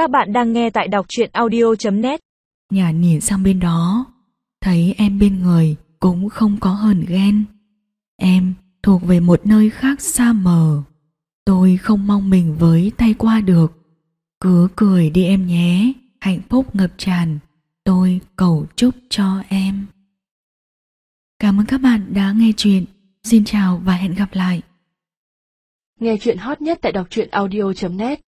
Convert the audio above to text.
Các bạn đang nghe tại đọc truyện audio.net Nhà nhìn sang bên đó Thấy em bên người cũng không có hờn ghen. Em thuộc về một nơi khác xa mờ. Tôi không mong mình với tay qua được. Cứ cười đi em nhé Hạnh phúc ngập tràn. Tôi cầu chúc cho em. Cảm ơn các bạn đã nghe chuyện. Xin chào và hẹn gặp lại. Nghe chuyện hot nhất tại đọc truyện audio.net